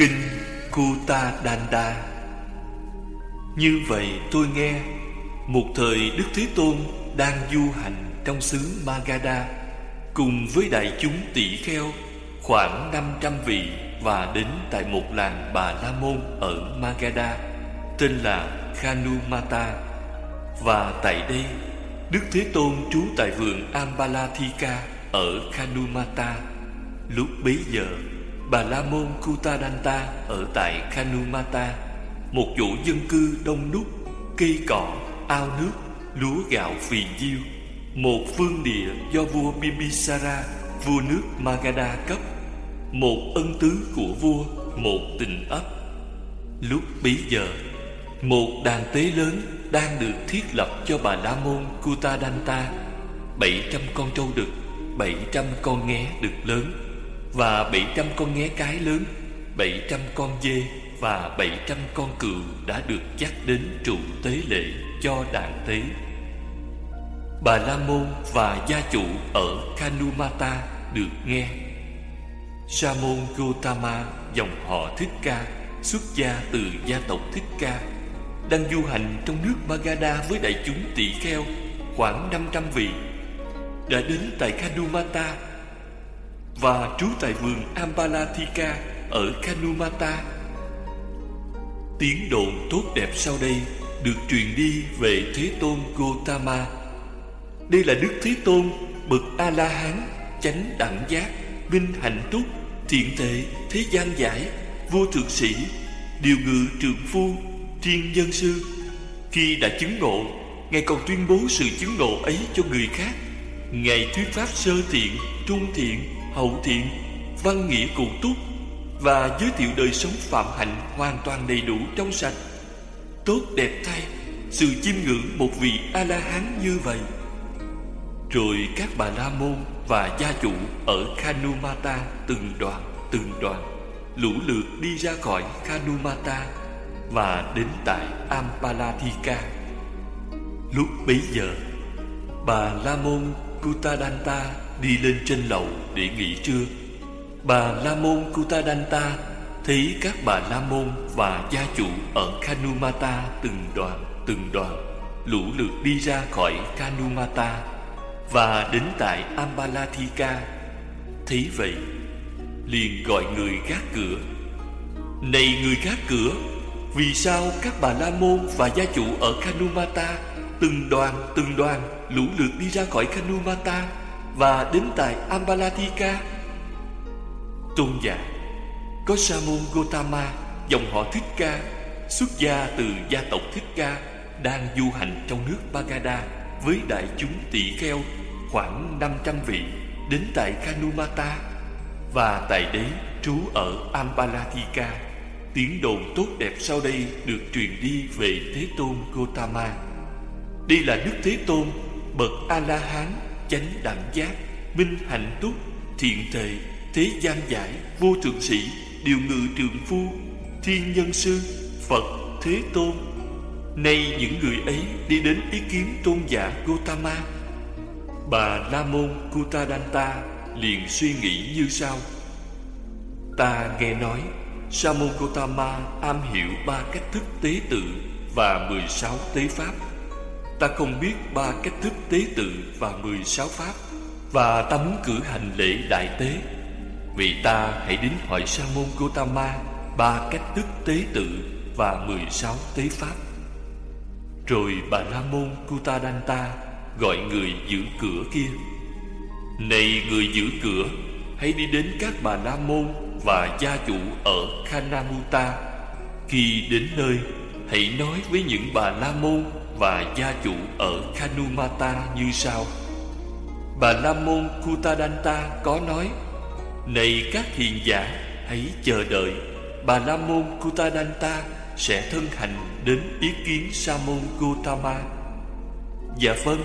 Kinh Kuta Danda Như vậy tôi nghe, Một thời Đức Thế Tôn đang du hành trong xứ Magadha Cùng với đại chúng tỷ kheo khoảng 500 vị Và đến tại một làng Bà La Môn ở Magadha, Tên là Khanumata Và tại đây, Đức Thế Tôn trú tại vườn Ambalathika ở Khanumata Lúc bấy giờ Bà La Môn Kutadanta ở tại Kanumata, Một chỗ dân cư đông đúc Cây cỏ, ao nước, lúa gạo phì diêu Một phương địa do vua Bimbisara Vua nước Magadha cấp Một ân tứ của vua Một tình ấp. Lúc bấy giờ Một đàn tế lớn đang được thiết lập cho bà La Môn Kutadanta bảy trăm con trâu đực bảy trăm con nghé đực lớn và bảy trăm con nghé cái lớn, bảy trăm con dê và bảy trăm con cừu đã được dắt đến trụ tế lễ cho đàn tế. Bà la môn và gia chủ ở kanumata được nghe. Sa môn gotama dòng họ thích ca xuất gia từ gia tộc thích ca, đang du hành trong nước magadha với đại chúng tỷ kheo khoảng 500 vị, đã đến tại kanumata và trú tại vườn Ambalathika ở Kanumata. Tiếng đồn tốt đẹp sau đây được truyền đi về Thế Tôn Gotama. Đây là Đức Thế Tôn bậc A La Hán, chánh đẳng giác, minh hạnh túc, thiện tệ, thế gian giải, vua thượng sĩ, điều ngự trường phu, thiên nhân sư. Khi đã chứng ngộ, Ngài còn tuyên bố sự chứng ngộ ấy cho người khác. Ngài thuyết pháp sơ thiện, trung thiện, hậu thiện, văn nghĩa cụ túc và giới thiệu đời sống phạm hạnh hoàn toàn đầy đủ trong sạch. Tốt đẹp thay, sự chiêm ngưỡng một vị A-la-hán như vậy. Rồi các bà la môn và gia chủ ở Khanumata từng đoàn từng đoàn lũ lượt đi ra khỏi Khanumata và đến tại Ampalathika. Lúc bấy giờ, bà La Môn Kutadanta đi lên trên lầu để nghỉ trưa. Bà La Môn Kutadanta thấy các bà La Môn và gia chủ ở Kanumata từng đoàn từng đoàn lũ lượt đi ra khỏi Kanumata và đến tại Ambalathika. Thấy vậy, liền gọi người gác cửa. Này người gác cửa, vì sao các bà La Môn và gia chủ ở Kanumata từng đoàn từng đoàn lũ lượt đi ra khỏi Kanumata và đến tại Ambalatika, Tôn giả có Sa môn Gotama dòng họ Thích Ca xuất gia từ gia tộc Thích Ca đang du hành trong nước Bagada với đại chúng tỷ kheo khoảng 500 vị đến tại Kanumata và tại đấy trú ở Ambalatika, Tiếng đồn tốt đẹp sau đây được truyền đi về Thế Tôn Gotama. Đây là Đức Thế Tôn bậc A La Hán chánh đẳng giác, minh hạnh túc, thiện thệ thế gian giải, vô thượng sĩ, điều ngự trường phu thiên nhân sư, phật, thế tôn. Nay những người ấy đi đến ý kiến tôn giả gotama bà la môn kutadanta liền suy nghĩ như sau. Ta nghe nói, sa môn gotama am hiểu ba cách thức tế tự và mười sáu tế pháp. Ta không biết ba cách thức tế tự và mười sáu pháp, Và ta muốn cử hành lễ đại tế. Vì ta hãy đến hỏi Sa môn Gotama Ba cách thức tế tự và mười sáu tế pháp. Rồi bà La môn Kutadanta gọi người giữ cửa kia. Này người giữ cửa, Hãy đi đến các bà La môn và gia chủ ở Khanamuta. Khi đến nơi, Hãy nói với những bà La môn và gia chủ ở Kanumata như sau. Bà La Môn Kutadanta có nói, Này các hiền giả, hãy chờ đợi. Bà La Môn Kutadanta sẽ thân hành đến ý kiến Sa môn Gotama Dạ vâng.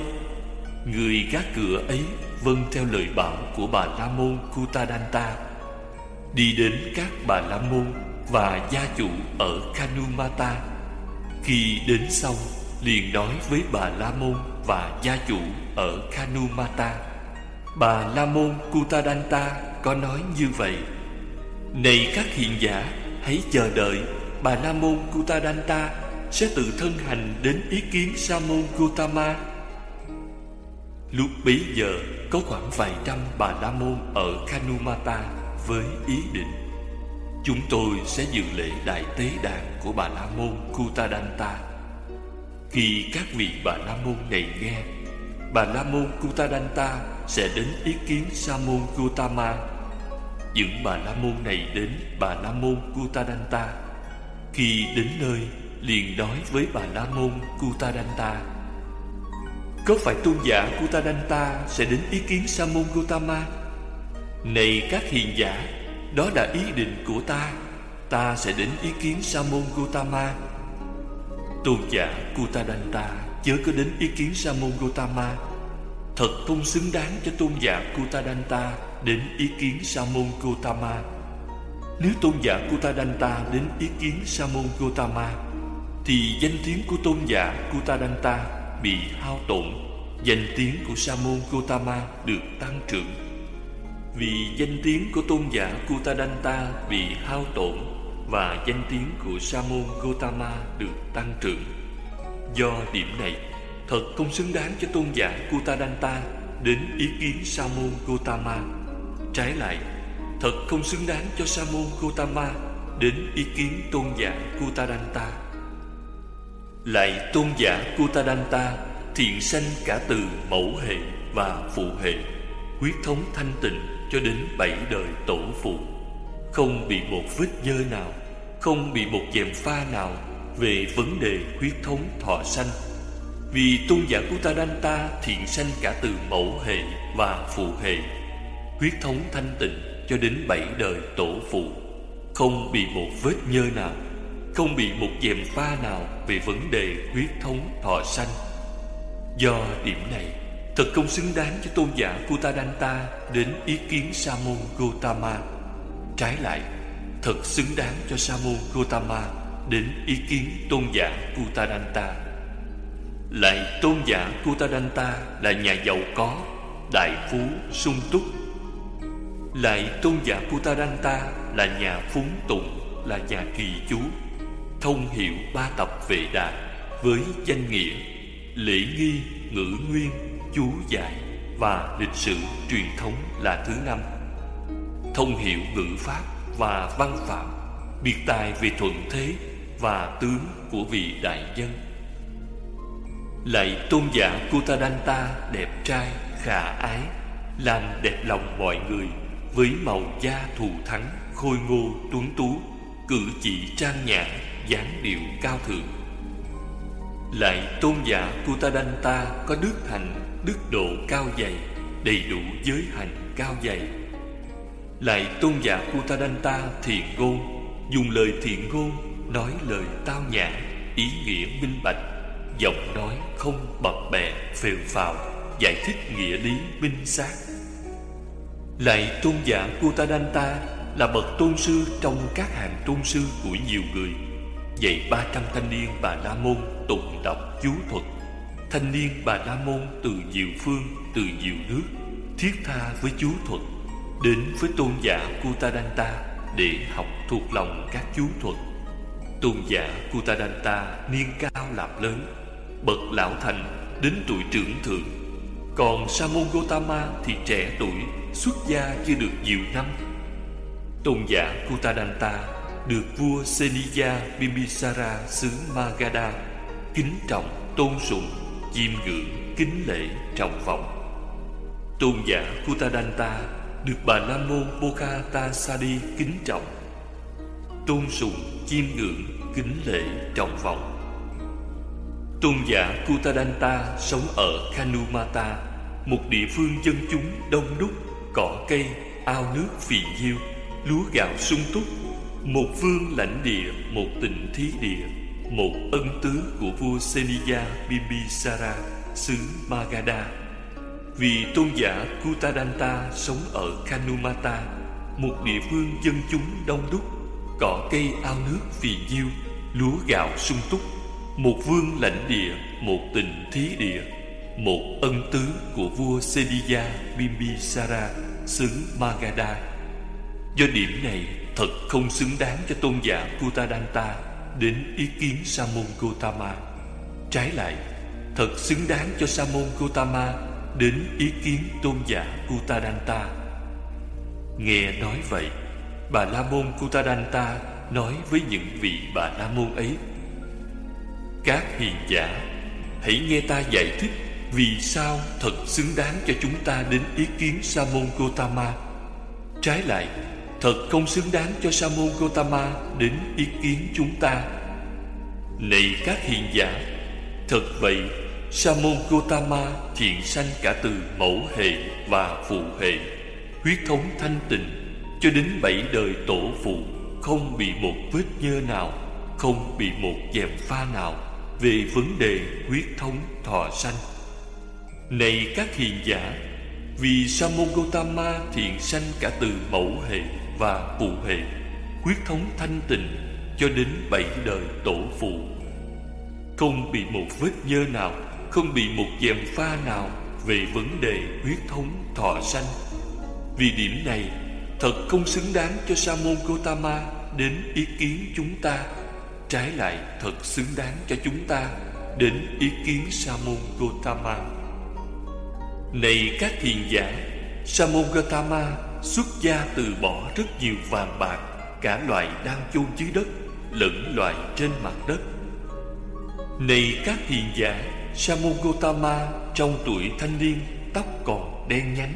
Người gác cửa ấy vâng theo lời bảo của bà La Môn Kutadanta Đi đến các bà La Môn và gia chủ ở Kanumata. Khi đến xong liền nói với bà La Môn và gia chủ ở Kanumata. Bà La Môn Kutadanta có nói như vậy: Này các hiền giả, hãy chờ đợi Bà La Môn Kutadanta sẽ tự thân hành đến ý kiến Sa môn Gautama. Lúc bấy giờ có khoảng vài trăm bà la môn ở Kanumata với ý định chúng tôi sẽ dự lễ đại tế đàn của bà la môn Kutadanta. Khi các vị bà la môn này nghe, bà la môn Kutadanta sẽ đến ý kiến Sa môn Gautama. Những bà la môn này đến bà la môn Kutadanta. Khi đến nơi liền nói với bà la môn Kutadanta có phải tôn giả Kutadanta sẽ đến ý kiến Sa môn Gotama này các hiền giả đó là ý định của ta ta sẽ đến ý kiến Sa môn Gotama tôn giả Kutadanta chớ có đến ý kiến Sa môn Gotama thật không xứng đáng cho tôn giả Kutadanta đến ý kiến Sa môn Gotama nếu tôn giả Kutadanta đến ý kiến Sa môn Gotama thì danh tiếng của tôn giả Kutadanta bị hao tổn, danh tiếng của Sa môn Gotama được tăng trưởng. Vì danh tiếng của tôn giả Kutadanta bị hao tổn và danh tiếng của Sa môn Gotama được tăng trưởng. Do điểm này, thật không xứng đáng cho tôn giả Kutadanta đến ý kiến Sa môn Gotama. Trái lại, thật không xứng đáng cho Sa môn Gotama đến ý kiến tôn giả Kutadanta. Lại tôn giả Kutadanta thiện sanh cả từ mẫu hệ và phụ hệ Huyết thống thanh tịnh cho đến bảy đời tổ phụ không bị một vết dơ nào Không bị một dèm pha nào Về vấn đề huyết thống thọ sanh Vì tôn giả Kutadanta thiện sanh cả từ mẫu hệ và phụ hệ Huyết thống thanh tịnh cho đến bảy đời tổ phụ Không bị một vết nhơ nào không bị một dèm pha nào về vấn đề huyết thống thọ sanh. Do điểm này, thật không xứng đáng cho tôn giả Kutadanta đến ý kiến Sa môn Gotama. Trái lại, thật xứng đáng cho Sa môn Gotama đến ý kiến tôn giả Kutadanta. Lại tôn giả Kutadanta là nhà giàu có, đại phú, sung túc. Lại tôn giả Kutadanta là nhà phúng tụng, là nhà trì chú, thông hiểu ba tập vệ đà với danh nghĩa lễ nghi ngữ nguyên chú giải và lịch sử truyền thống là thứ năm thông hiểu ngữ pháp và văn phạm, biệt tài về thuận thế và tướng của vị đại nhân. lại tôn giả Kutadanta đẹp trai, khả ái, làm đẹp lòng mọi người với màu da thù thắng, khôi ngô tuấn tú, cử chỉ trang nhã, dáng điệu cao thượng lại tôn giả Kutadanta có đức hạnh, đức độ cao dày, đầy đủ giới hạnh cao dày lại tôn giả Uttadanta thiền ngôn dùng lời thiện ngôn nói lời tao nhã ý nghĩa minh bạch giọng nói không bập bẹ phèo phào giải thích nghĩa lý minh xác lại tôn giả Uttadanta là bậc tôn sư trong các hàng tôn sư của nhiều người dạy ba trăm thanh niên Bà La Môn tụng đọc chú thuật. Thanh niên Bà La Môn từ nhiều phương, từ nhiều nước, thiết tha với chú thuật, đến với tôn giả Kutadanta để học thuộc lòng các chú thuật. Tôn giả Kutadanta niên cao làm lớn, bậc lão thành đến tuổi trưởng thượng. Còn Sa môn Gotama thì trẻ tuổi, xuất gia chưa được nhiều năm. Tôn giả Kutadanta được vua Seniya Bimbisara xứ Magadha kính trọng tôn sùng chiêm ngưỡng kính lễ trọng vọng tôn giả Kutadanta được bà Nam môn Bokhatasadi kính trọng tôn sùng chiêm ngưỡng kính lễ trọng vọng. Tôn giả Kutadanta sống ở Kanumata một địa phương dân chúng đông đúc cỏ cây ao nước phì nhiêu lúa gạo sung túc. Một vương lãnh địa, một tịnh thí địa Một ân tứ của vua Seniya Bimbisara xứ Magadha. Vì tôn giả Kutadanta sống ở Kanumata Một địa phương dân chúng đông đúc Cỏ cây ao nước phì nhiêu Lúa gạo sung túc. Một vương lãnh địa, một tình thí địa Một ân tứ của vua Sediya Bimbisara xứ Magadha. Do điểm này Thật không xứng đáng cho tôn giả Kutadanta Đến ý kiến Sa môn Gotama Trái lại Thật xứng đáng cho Sa môn Gotama Đến ý kiến tôn giả Kutadanta. Nghe nói vậy, Bà La Môn Kutadanta nói với những vị bà La Môn ấy, Các hiền giả, Hãy nghe ta giải thích Vì sao thật xứng đáng cho chúng ta đến ý kiến Sa môn Gotama. Trái lại, Thật không xứng đáng cho Sa môn Gotama đến ý kiến chúng ta. Này các hiền giả, Thật vậy Sa môn Gotama thiện sanh cả từ mẫu hệ và phụ hệ, Huyết thống thanh tịnh Cho đến bảy đời tổ phụ, Không bị một vết nhơ nào, Không bị một dèm pha nào Về vấn đề huyết thống thọ sanh. Này các hiền giả, Vì Sa môn Gotama thiện sanh cả từ mẫu hệ và phụ hệ, Huyết thống thanh tịnh Cho đến bảy đời tổ phụ, Không bị một vết nhơ nào không bị một dèm pha nào Về vấn đề huyết thống thọ sanh. Vì điểm này, Thật không xứng đáng cho Sa môn Gotama Đến ý kiến chúng ta. Trái lại, thật xứng đáng cho chúng ta Đến ý kiến Sa môn Gotama Này các thiền giả, Sa môn Gotama xuất gia từ bỏ rất nhiều vàng bạc, Cả loại đang chôn dưới đất, Lẫn loại trên mặt đất. Này các thiền giả Samugotama Gotama trong tuổi thanh niên, Tóc còn đen nhánh,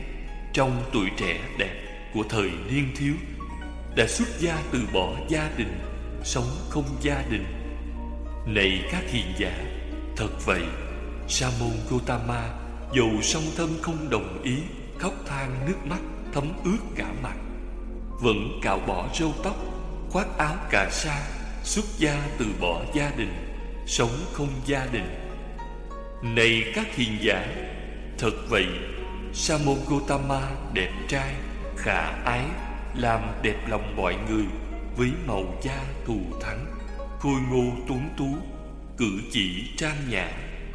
Trong tuổi trẻ đẹp của thời niên thiếu, Đã xuất gia từ bỏ gia đình, Sống không gia đình. Này các hiền giả, Thật vậy Sa môn Gotama Dầu song thân không đồng ý, Khóc than nước mắt, thấm ướt cả mặt, Vẫn cạo bỏ râu tóc, Khoác áo cà sa, Xuất gia từ bỏ gia đình, Sống không gia đình. Này các hiền giả, Thật vậy Sa môn đẹp trai, Khả ái, Làm đẹp lòng mọi người Với màu da thù thắng, Khôi ngô tuấn tú, Cử chỉ trang nhã,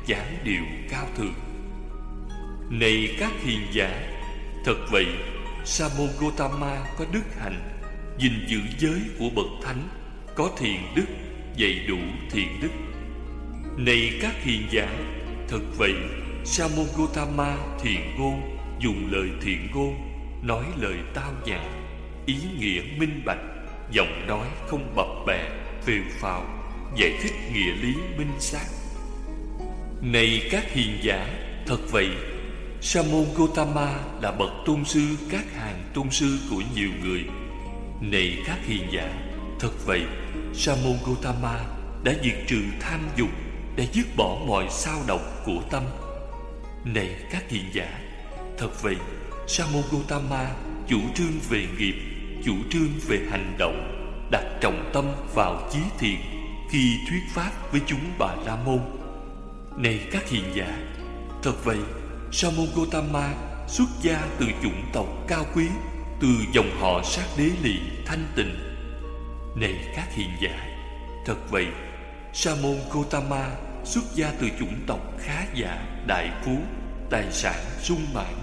dáng điệu cao thượng. Này các hiền giả, Thật vậy Sa môn có đức hạnh, gìn giữ giới của bậc thánh, có thiện đức, dạy đủ thiện đức. Này các hiền giả thật vậy Sa môn Gotama thiện ngôn dùng lời thiện ngôn nói lời tao nhã ý nghĩa minh bạch giọng nói không bập bẹ phều phào giải thích nghĩa lý minh xác. Này các hiền giả thật vậy. Sa môn Gotama là bậc tôn sư các hàng tôn sư của nhiều người. Này các hiền giả, thật vậy, Sa môn Gotama đã diệt trừ tham dục, để dứt bỏ mọi sao động của tâm. Này các hiền giả, thật vậy, Sa môn Gotama chủ trương về nghiệp, chủ trương về hành động, đặt trọng tâm vào chí thiện khi thuyết pháp với chúng bà la môn. Này các hiền giả, thật vậy, Sa môn Gotama xuất gia từ chủng tộc cao quý, từ dòng họ sát đế lì thanh tịnh. Này các hiền giả, thật vậy, Sa môn Gotama xuất gia từ chủng tộc khá giả, đại phú, tài sản sung mãn.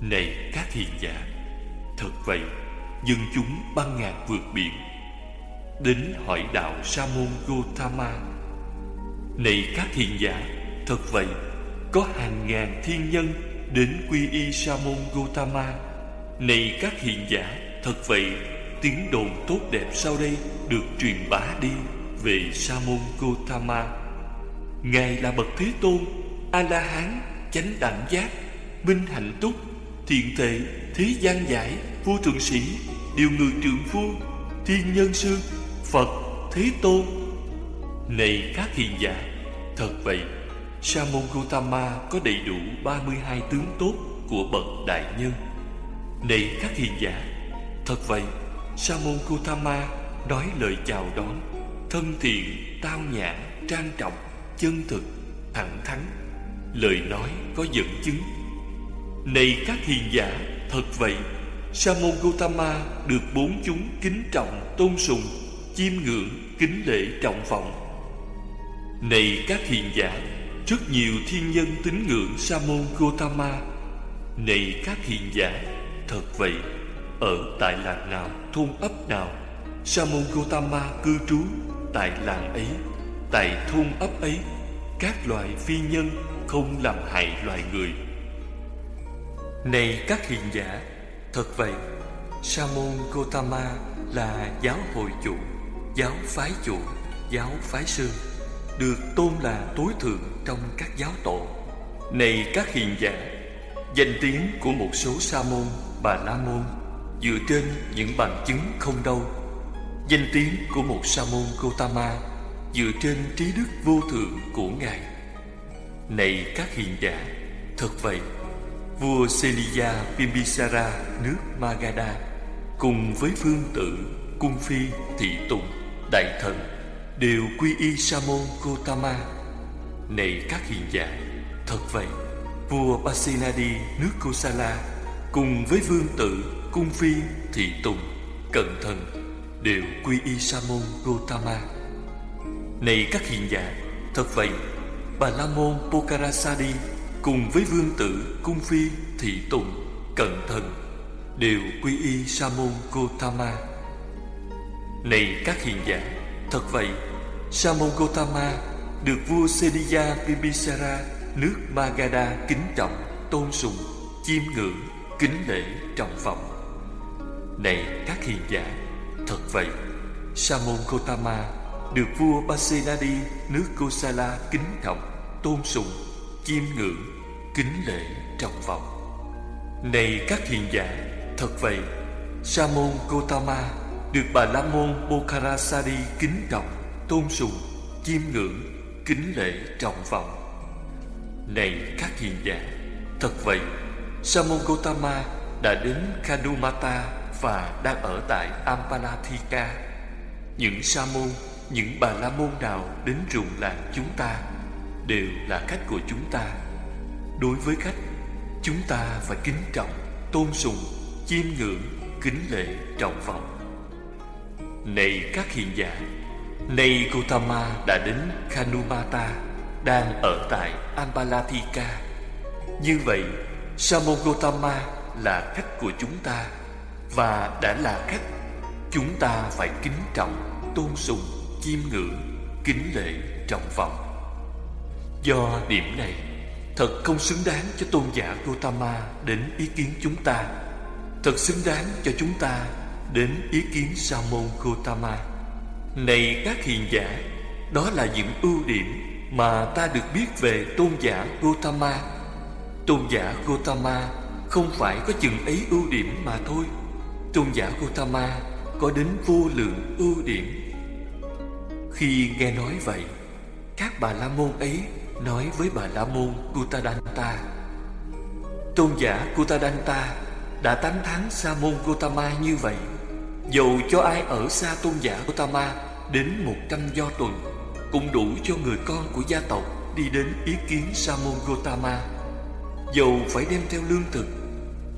Này các hiền giả, thật vậy, dân chúng băng ngàn vượt biển, đến hỏi đạo Sa môn Gotama. Này các hiền giả, thật vậy, có hàng ngàn thiên nhân đến quy y sa môn Gotama. Này các hiền giả, thật vậy, tiếng đồn tốt đẹp sau đây được truyền bá đi về sa môn Gautama, Ngài là bậc Thế Tôn, A La Hán, chánh đẳng giác, minh hạnh túc, thiện tệ, thế gian giải, vua thượng sĩ, điều người trượng phu, thiên nhân sư, Phật, Thế Tôn. Này các hiền giả, thật vậy, Sa môn Gautama có đầy đủ 32 tướng tốt của bậc đại nhân. Này các hiền giả, thật vậy, Sa môn Gautama nói lời chào đón, thân thiện, tao nhã, trang trọng, chân thực, thẳng thắn, lời nói có dẫn chứng. Này các hiền giả, thật vậy, Sa môn Gautama được bốn chúng kính trọng, tôn sùng, chiêm ngưỡng, kính lễ trọng vọng. Này các hiền giả, rất nhiều thiên nhân tín ngưỡng Sa môn Gotama Này các hiền giả Thật vậy. Ở tại làng nào, thôn ấp nào Sa môn Gotama cư trú? Tại làng ấy, tại thôn ấp ấy Các loài phi nhân không làm hại loài người. Này các hiền giả, thật vậy Sa môn Gotama là giáo hội chủ, giáo phái chủ, giáo phái sư Được tôn là tối thượng trong các giáo tổ. Này các hiền giả, danh tiếng của một số sa môn, bà la môn dựa trên những bằng chứng không đâu danh tiếng của một sa môn Gotama dựa trên trí đức vô thượng của ngài. Này các hiền giả, thật vậy. Vua Seliya Bimbisara nước Magadha cùng với phương tử cung phi, thị tùng, đại thần đều quy y sa môn Gotama này các hiền giả, thật vậy. Vua Pasenadi nước Kosala cùng với vương tử cung phi, thị tùng, cận thần đều quy y sa môn Gotama. Này các hiền giả, thật vậy, Bà La môn Pokarasadi cùng với vương tử cung phi thị tùng cận thần đều quy y sa môn Gotama. Này các hiền giả, thật vậy, sa môn Gotama được vua Sediya Bibisara nước Magadha kính trọng, tôn sùng, chiêm ngưỡng, kính lễ trọng vọng. Này các hiền giả Thật vậy. Sa môn Gotama Được vua Pasenadi nước Kosala kính trọng Tôn sùng, Chiêm ngưỡng, Kính lễ trọng vọng Này các hiền giả, Thật vậy Sa môn Gotama Được bà La môn Bokharasari kính trọng Tôn sùng, Chiêm ngưỡng, Kính lễ trọng vọng Này các hiền giả, Thật vậy Sa môn Gotama đã đến Kanumata và đang ở tại Ampalathika. Những sa môn, những bà la môn nào đến ruộng làng chúng ta đều là khách của chúng ta. Đối với khách, chúng ta phải kính trọng, tôn sùng, chiêm ngưỡng, kính lễ, trọng vọng. Này các hiền giả, nay Gautama đã đến Kanumata, đang ở tại Ambalathika. Như vậy, Sa môn Gautama là khách của chúng ta và đã là khách Chúng ta phải kính trọng Tôn sùng, chiêm ngưỡng Kính lệ, trọng vọng. Do điểm này Thật không xứng đáng cho tôn giả Gautama Đến ý kiến chúng ta. Thật xứng đáng cho chúng ta Đến ý kiến Sa môn Gautama. Này các hiền giả Đó là những ưu điểm Mà ta được biết về tôn giả Gautama. Tôn giả Gautama Không phải có chừng ấy ưu điểm mà thôi. Tôn giả Gautama có đến vô lượng ưu điểm. Khi nghe nói vậy, Các bà la môn ấy nói với bà la môn Gutadanta Tôn giả Gutadanta đã tán thán Sa môn Gautama như vậy, Dầu cho ai ở xa tôn giả Gautama đến một trăm do tuần Cũng đủ cho người con của gia tộc đi đến ý kiến Sa môn Gautama. Dầu phải đem theo lương thực,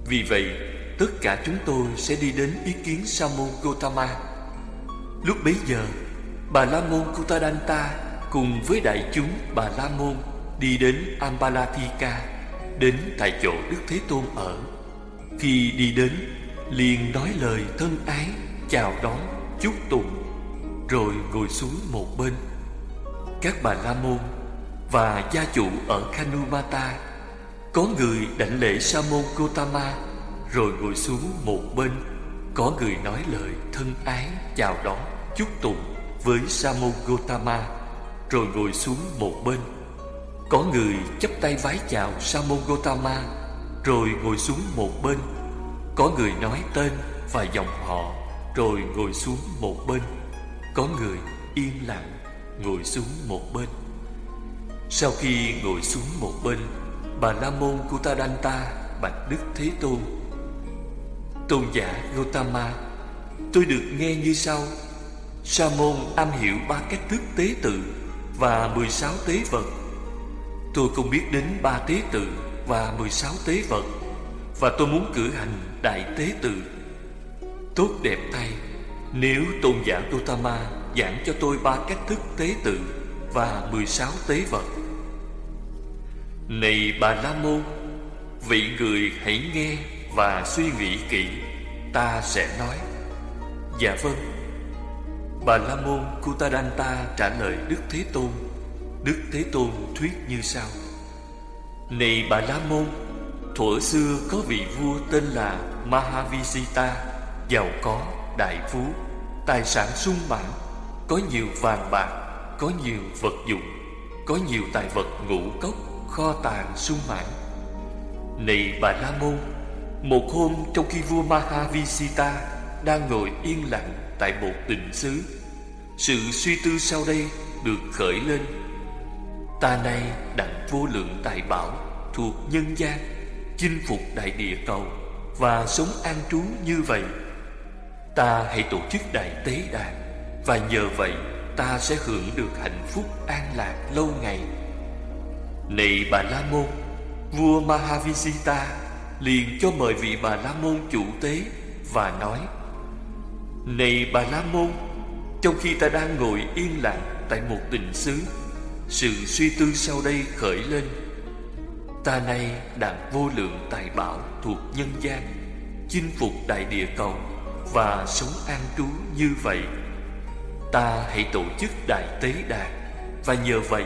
Vì vậy Tất cả chúng tôi sẽ đi đến ý kiến Sa môn Gotama Lúc bấy giờ Bà La môn Kutadanta Cùng với đại chúng Bà La môn Đi đến Ambalathika Đến tại chỗ Đức Thế Tôn ở. Khi đi đến liền nói lời thân ái Chào đón, chúc tụng Rồi ngồi xuống một bên. Các bà La môn Và gia chủ ở Kanumata Có người đảnh lễ Sa môn Gotama rồi ngồi xuống một bên, Có người nói lời thân ái chào đón, chúc tụng với Sa môn Gotama Rồi ngồi xuống một bên, Có người chấp tay vái chào Sa môn Gotama Rồi ngồi xuống một bên, Có người nói tên và dòng họ. Rồi ngồi xuống một bên, Có người yên lặng ngồi xuống một bên. Sau khi ngồi xuống một bên, Bà La Môn Kutadanta bạch Đức Thế Tôn Tôn giả Gautama, Tôi được nghe như sau. Sa môn am hiểu ba cách thức tế tự Và 16 tế vật. Tôi không biết đến ba tế tự Và 16 tế vật, Và tôi muốn cử hành đại tế tự. Tốt đẹp thay, Nếu tôn giả Gautama Giảng cho tôi ba cách thức tế tự Và 16 tế vật. Này bà La Môn, Vị người hãy nghe và suy nghĩ kỹ Ta sẽ nói. Dạ vâng. Bà La Môn Kutadanta trả lời Đức Thế Tôn. Đức Thế Tôn thuyết như sau. Này bà La Môn Thuở xưa có vị vua tên là Mahavisita Giàu có, đại phú Tài sản sung mãn Có nhiều vàng bạc Có nhiều vật dụng Có nhiều tài vật ngũ cốc Kho tàng sung mãn. Này bà La Môn một hôm trong khi vua Mahavisita Đang ngồi yên lặng tại một tịnh xứ, Sự suy tư sau đây được khởi lên. Ta nay đặng vô lượng tài bảo Thuộc nhân gian, Chinh phục đại địa cầu Và sống an trú như vậy. Ta hãy tổ chức đại tế đàn Và nhờ vậy ta sẽ hưởng được hạnh phúc an lạc lâu ngày. Này bà La Môn, Vua Mahavisita liền cho mời vị bà La Môn chủ tế Và nói, Này bà La Môn, Trong khi ta đang ngồi yên lặng tại một tình xứ, Sự suy tư sau đây khởi lên. Ta nay đặng vô lượng tài bảo thuộc nhân gian, Chinh phục đại địa cầu Và sống an trú như vậy. Ta hãy tổ chức đại tế đàn Và nhờ vậy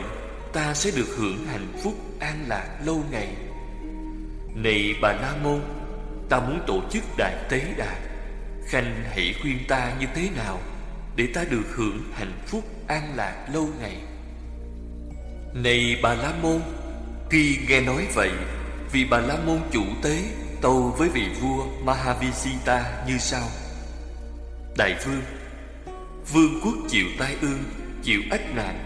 ta sẽ được hưởng hạnh phúc an lạc lâu ngày. Này bà La Môn, Ta muốn tổ chức đại tế đàn. Khanh hãy khuyên ta như thế nào Để ta được hưởng hạnh phúc an lạc lâu ngày? Này bà La Môn, Khi nghe nói vậy Vì bà La Môn chủ tế Tâu với vị vua Mahavisita như sau. Đại vương Vương quốc chịu tai ương, Chịu ách nạn,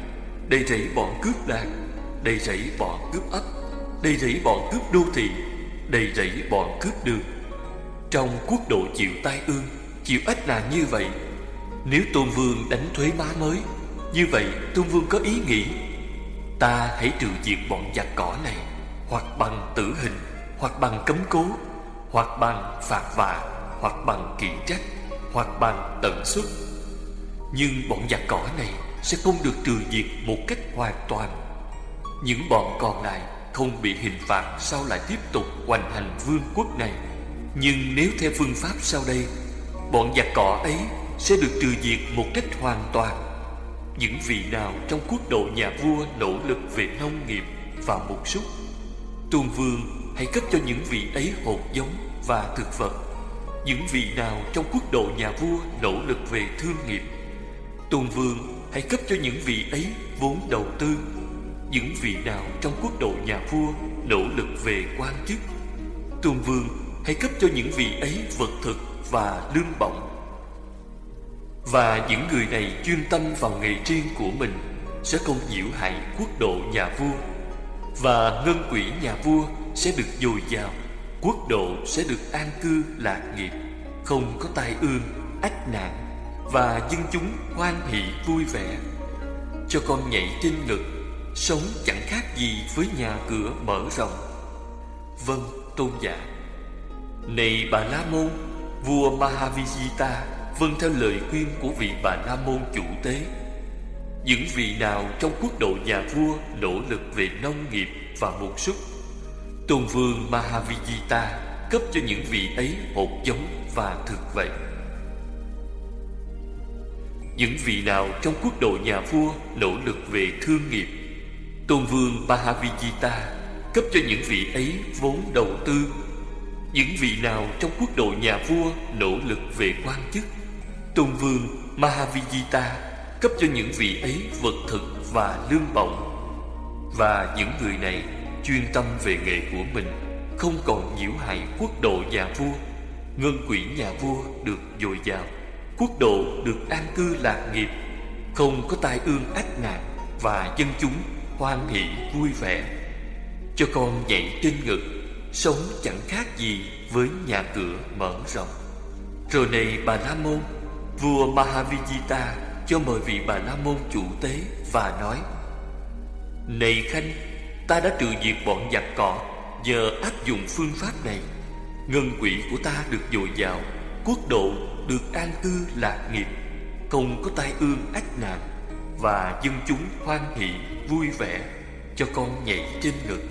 Đầy rẫy bọn cướp đạt Đầy rẫy bọn cướp ấp, Đầy rẫy bọn cướp đô thị. Đầy rẫy bọn cướp đường. Trong quốc độ chịu tai ương, Chịu ách nạn như vậy. Nếu Tôn Vương đánh thuế má mới, Như vậy Tôn Vương có ý nghĩ? Ta hãy trừ diệt bọn giặc cỏ này, Hoặc bằng tử hình, Hoặc bằng cấm cố, Hoặc bằng phạt vạ, Hoặc bằng kiện trách, Hoặc bằng tận xuất Nhưng bọn giặc cỏ này Sẽ không được trừ diệt một cách hoàn toàn. Những bọn còn lại không bị hình phạt Sao lại tiếp tục hoành hành vương quốc này? Nhưng nếu theo phương pháp sau đây, Bọn giặc cỏ ấy Sẽ được trừ diệt một cách hoàn toàn. Những vị nào trong quốc độ nhà vua nỗ lực về nông nghiệp và mục súc Tôn vương hãy cấp cho những vị ấy hột giống và thực vật. Những vị nào trong quốc độ nhà vua nỗ lực về thương nghiệp, Tôn vương hãy cấp cho những vị ấy vốn đầu tư những vị nào trong quốc độ nhà vua nỗ lực về quan chức. Tôn vương hãy cấp cho những vị ấy vật thực và lương bổng. Và những người này chuyên tâm vào nghề riêng của mình Sẽ không nhiễu hại quốc độ nhà vua. Và ngân quỹ nhà vua sẽ được dồi dào Quốc độ sẽ được an cư lạc nghiệp Không có tai ương, ách nạn Và dân chúng hoan hỷ vui vẻ. Cho con nhảy trên ngực Sống chẳng khác gì với nhà cửa mở rộng. Vâng, tôn giả. Này bà La Môn Vua Mahavijita vâng theo lời khuyên của vị bà la môn chủ tế. Những vị nào trong quốc độ nhà vua nỗ lực về nông nghiệp và mục súc tôn vương mahavijita cấp cho những vị ấy hột giống và thực vậy. Những vị nào trong quốc độ nhà vua nỗ lực về thương nghiệp tôn vương mahavijita cấp cho những vị ấy vốn đầu tư, những vị nào trong quốc độ nhà vua nỗ lực về quan chức. Tôn vương Mahavijita cấp cho những vị ấy vật thực và lương bổng. Và những người này chuyên tâm về nghề của mình, Không còn nhiễu hại quốc độ nhà vua. Ngân quỹ nhà vua được dồi dào, Quốc độ được an cư lạc nghiệp, Không có tai ương ách nạn Và dân chúng hoan hỷ vui vẻ. Cho con nhảy trên ngực Sống chẳng khác gì với nhà cửa mở rộng. Rồi này bà La Môn Vua Mahavijita cho mời vị bà La Môn chủ tế và nói Này Khanh, ta đã trừ diệt bọn giặc cỏ Giờ áp dụng phương pháp này. Ngân quỷ của ta được dồi dào Quốc độ được an cư lạc nghiệp. Không có tai ương ách nạn Và dân chúng hoan hỷ vui vẻ Cho con nhảy trên ngực.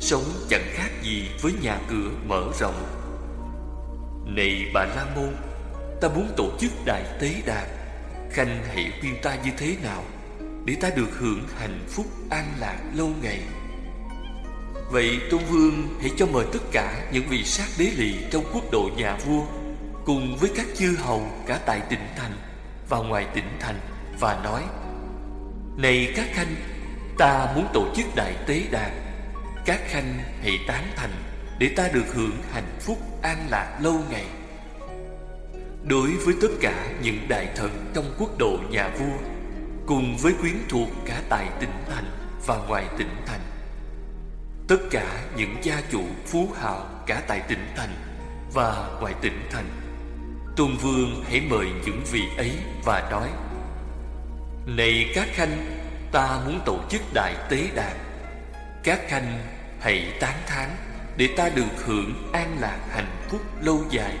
Sống chẳng khác gì với nhà cửa mở rộng. Này bà La Môn, Ta muốn tổ chức đại tế đàn. Khanh hãy khuyên ta như thế nào Để ta được hưởng hạnh phúc an lạc lâu ngày? Vậy Tôn Vương hãy cho mời tất cả những vị sát đế lì trong quốc độ nhà vua Cùng với các chư hầu cả tại tỉnh thành và ngoài tỉnh thành Và nói, Này các khanh Ta muốn tổ chức đại tế đàn Các khanh hãy tán thành Để ta được hưởng hạnh phúc an lạc lâu ngày. Đối với tất cả những đại thần trong quốc độ nhà vua Cùng với quyến thuộc cả tại tỉnh thành và ngoài tỉnh thành Tất cả những gia chủ phú hào cả tại tỉnh thành và ngoài tỉnh thành Tôn Vương hãy mời những vị ấy và nói Này các khanh, ta muốn tổ chức đại tế đàn. Các khanh hãy tán thán Để ta được hưởng an lạc hạnh phúc lâu dài.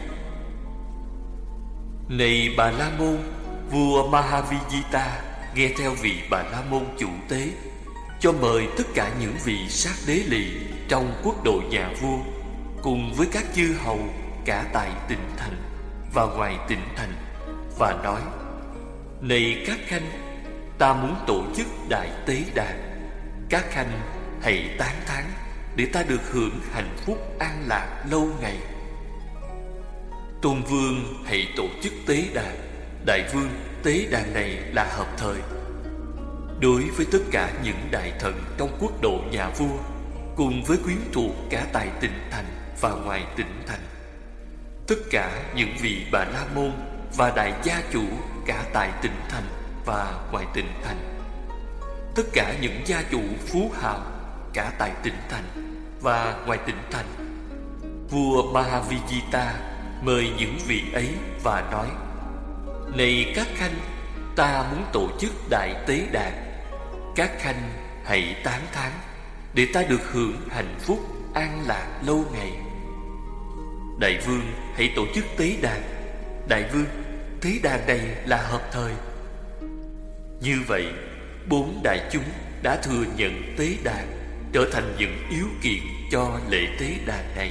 Này Bà La Môn, vua Mahavijita nghe theo vị Bà La Môn chủ tế Cho mời tất cả những vị sát đế lì trong quốc độ nhà vua Cùng với các chư hầu cả tại tỉnh thành và ngoài tỉnh thành Và nói Này các khanh Ta muốn tổ chức đại tế đàn. Các khanh, hãy tán thán Để ta được hưởng hạnh phúc an lạc lâu ngày. Tôn vương, hãy tổ chức tế đàn. Đại vương, tế đàn này là hợp thời. Đối với tất cả những đại thần trong quốc độ nhà vua, Cùng với quyến thuộc cả tại tỉnh thành và ngoài tỉnh thành, Tất cả những vị bà la môn và đại gia chủ cả tại tỉnh thành và ngoài tỉnh thành. Tất cả những gia chủ phú hào cả tại tỉnh thành và ngoài tỉnh thành Vua Mahavijita mời những vị ấy và nói Này các khanh, ta muốn tổ chức đại tế đàn. Các khanh hãy tán thán Để ta được hưởng hạnh phúc an lạc lâu ngày. Đại vương hãy tổ chức tế đàn. Đại vương Tế đàn này là hợp thời như vậy, Bốn đại chúng đã thừa nhận tế đàn Trở thành những yếu kiện cho lễ tế đàn này.